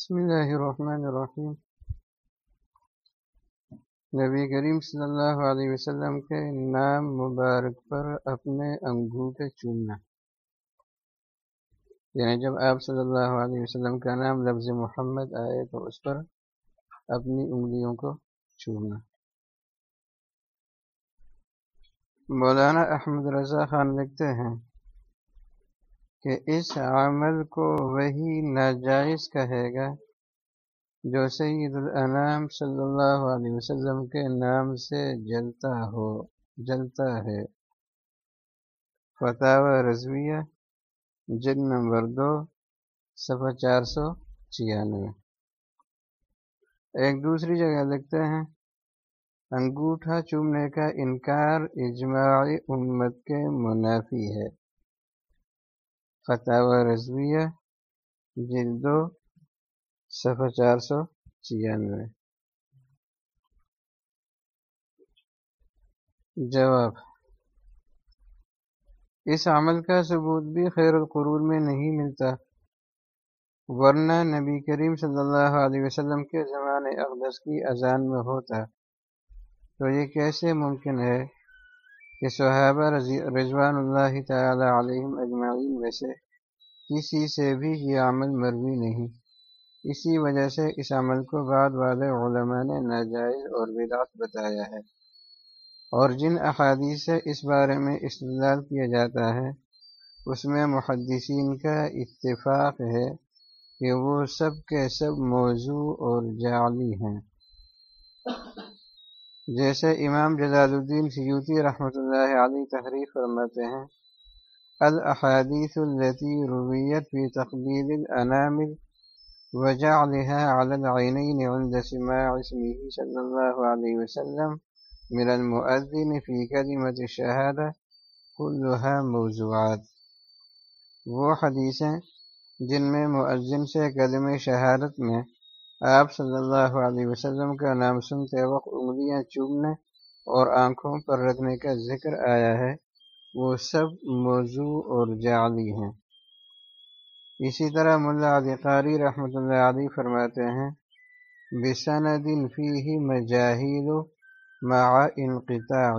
بسم اللہ الرحمن الرحیم۔ نبی کریم صلی اللہ علیہ وسلم کے نام مبارک پر اپنے انگوٹھے چومنا یعنی جب آپ صلی اللہ علیہ وسلم کا نام لفظ محمد آئے تو اس پر اپنی انگلیوں کو چومنا مولانا احمد رضا خان لکھتے ہیں کہ اس عمل کو وہی ناجائز کہے گا جو سید الانام صلی اللہ علیہ وسلم کے نام سے جلتا ہو، جلتا ہے۔ فتح رضویہ جن نمبر دو، صفحہ چار سو چھیانوے۔ ایک دوسری جگہ لکھتے ہیں، انگوٹھا چومنے کا انکار اجماعی امت کے منافی ہے۔ فتح رضویہ، جلدو صفحہ چار سو چھیانوے۔ جواب اس عمل کا ثبوت بھی خیر القرور میں نہیں ملتا، ورنہ نبی کریم صلی اللہ علیہ وسلم کے زمانے اقدس کی اذان میں ہوتا۔ تو یہ کیسے ممکن ہے؟ کہ صحابہ رضوان اللہ تعالی علیہم اجمعین میں سے کسی سے بھی یہ عمل مروی نہیں۔ اسی وجہ سے اس عمل کو بعد والے علماء نے ناجائز اور بدعت بتایا ہے۔ اور جن احادیث سے اس بارے میں استدلال کیا جاتا ہے، اس میں محدثین کا اتفاق ہے کہ وہ سب کے سب موضوع اور جعلی ہیں۔ جیسے امام جلال الدین سیوتی رحمۃ اللہ علیہ تحریر فرماتے ہیں الاحادیث التي رویت في تقبیل الانامل وجعلها على العينين عند سماع اسمه صلى الله عليه وسلم من المؤذن في كلمة الشهادة كلها موضوعات۔ وہ حدیثیں جن میں مؤذن سے کلمہ شہادت میں آپ صلی اللہ علیہ وسلم کا نام سنتے وقت انگلیاں چومنے اور آنکھوں پر رکھنے کا ذکر آیا ہے، وہ سب موضوع اور جعلی ہیں۔ اسی طرح ملا علی قاری رحمۃ اللہ علیہ فرماتے ہیں دن فی ہی مجاہد مع انقطاع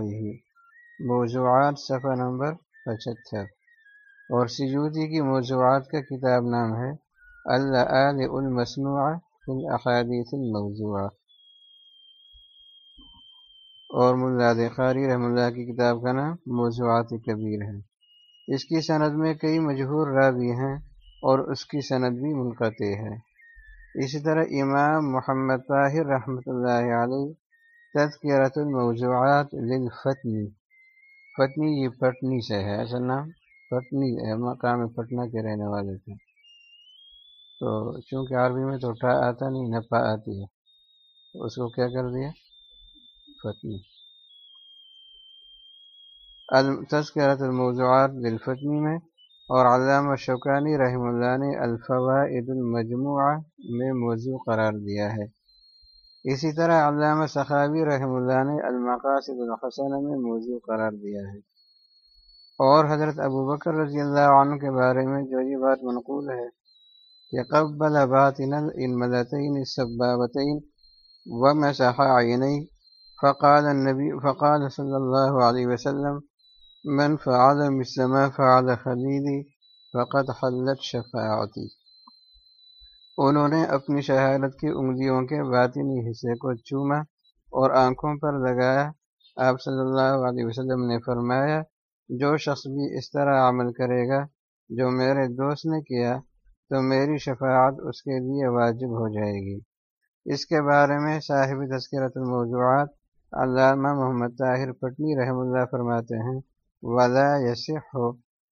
موضوعات صفحہ نمبر پچہتر۔ اور سجودی کی موضوعات کا کتاب نام ہے، اللہ المصنوع الاحادیث الموضوعہ اور ملا خاری رحم اللہ کی کتاب کا نام موضوعات کبیر ہے۔ اس کی سند میں کئی مجہور راوی ہیں اور اس کی سند بھی منقطع ہے۔ اسی طرح امام محمد طاہر رحمۃ اللہ علیہ تذکرت الموضوعات للفتنی فتنی یہ پٹنی سے ہے ایسا نام پٹنی مقام پٹنہ کے رہنے والے تھے۔ تو چونکہ عربی میں تو ٹا آتا نہیں، نپا آتی ہے۔ تو اس کو کیا کر دیا؟ فتنی تذکرت الموضوعات دلفتنی میں، اور علامہ شوکانی رحم اللہ نے الفوائد المجموعہ میں موضوع قرار دیا ہے۔ اسی طرح علامہ سخاوی رحم اللہ نے المقاصد الحسنہ میں موضوع قرار دیا ہے۔ اور حضرت ابو بکر رضی اللہ عنہ کے بارے میں جو یہ بات منقول ہے يقبل باطن الملتين السبابتين ومسح عينيه. فقال النبي، فقال صلى الله عليه وسلم، من فعل مثل ما فعل خليلي فقد حلت شفاعتي. انہوں نے اپنی شہادت کی انگلیوں کے باطنی حصے کو چوما اور آنکھوں پر لگایا۔ آپ صلی اللہ علیہ وسلم نے فرمایا، جو شخص بھی اس طرح عمل کرے گا، جو میرے دوست نے کیا تو میری شفاعت اس کے لیے واجب ہو جائے گی۔ اس کے بارے میں صاحب تذکرت الموضوعات علامہ محمد طاہر پٹنی رحم اللہ فرماتے ہیں، ولا یسح ہو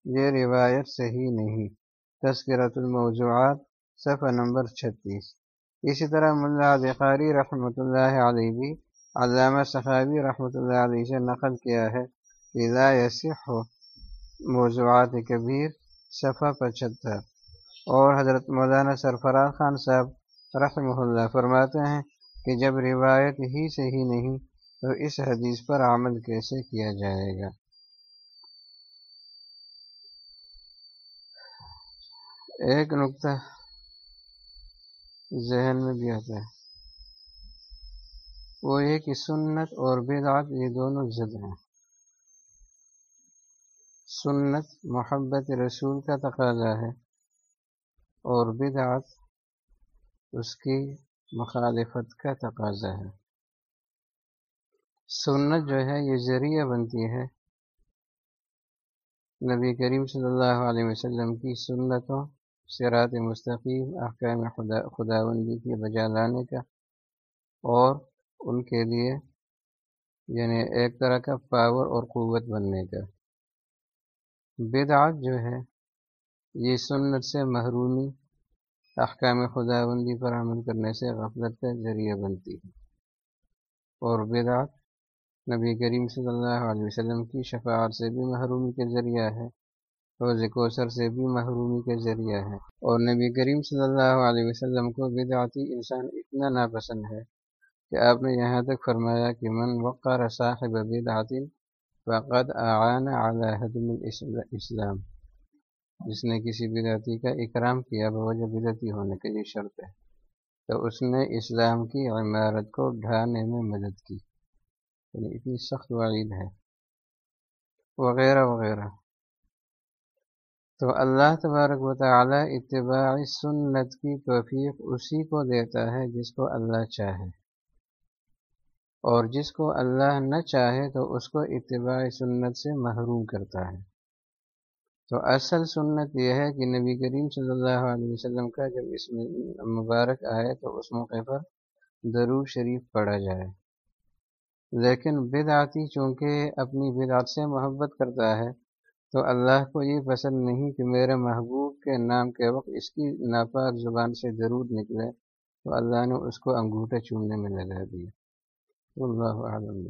یہ روایت صحیح نہیں۔ تذکرت الموضوعات صفحہ نمبر چھتیس۔ اسی طرح ملا قاری رحمۃ اللہ علیہ بھی علامہ صحابی رحمۃ اللہ علیہ سے نقل کیا ہے لا یسح ہو موضوعات کبیر صفحہ پچہتر۔ اور حضرت مولانا سرفراز خان صاحب رحمہ اللہ فرماتے ہیں کہ جب روایت ہی سے ہی نہیں تو اس حدیث پر عمل کیسے کیا جائے گا؟ ایک نقطہ ذہن میں بھی آتا ہے۔ وہ یہ کہ سنت اور بدعت یہ دونوں ضد ہیں۔ سنت محبت رسول کا تقاضا ہے۔ اور بدعت اس کی مخالفت کا تقاضا ہے۔ سنت جو ہے، یہ ذریعہ بنتی ہے۔ نبی کریم صلی اللہ علیہ وسلم کی سنتوں سرات مستقیم، احکام خدا، خداوندی کی بجا لانے کا اور ان کے لیے یعنی ایک طرح کا پاور اور قوت بننے کا۔ بدعات جو ہے یہ سنت سے محرومی، احکام خداوندی پر عمل کرنے سے غفلت کا ذریعہ بنتی ہے۔ اور بدعات نبی کریم صلی اللہ علیہ وسلم کی شفاعت سے بھی محرومی کے ذریعہ ہے روز کوثر سے بھی محرومی کے ذریعہ ہے۔ اور نبی کریم صلی اللہ علیہ وسلم کو بدعتی انسان اتنا ناپسند ہے کہ آپ نے یہاں تک فرمایا کہ من وقار صاحب بدعت فقد اعان علی حدم الاسلام۔ جس نے کسی بدعتی کا اکرام کیا بوجہ بدعتی ہونے کے لیے شرط ہے۔ تو اس نے اسلام کی عمارت کو ڈھانے میں مدد کی۔ یعنی اتنی سخت وعید ہے۔ وغیرہ وغیرہ۔ تو اللہ تبارک و تعالی اتباع سنت کی توفیق اسی کو دیتا ہے جس کو اللہ چاہے۔ اور جس کو اللہ نہ چاہے تو اس کو اتباع سنت سے محروم کرتا ہے۔ تو اصل سنت یہ ہے کہ نبی کریم صلی اللہ علیہ وسلم کا جب اس میں مبارک آئے تو اس موقع پر درو شریف پڑھا جائے۔ لیکن بدعتی چونکہ اپنی بدعت سے محبت کرتا ہے، تو اللہ کو یہ پسند نہیں کہ میرے محبوب کے نام کے وقت اس کی ناپاک زبان سے درود نکلے تو اللہ نے اس کو انگوٹھے چومنے میں لگا دیا۔ اللہ عالم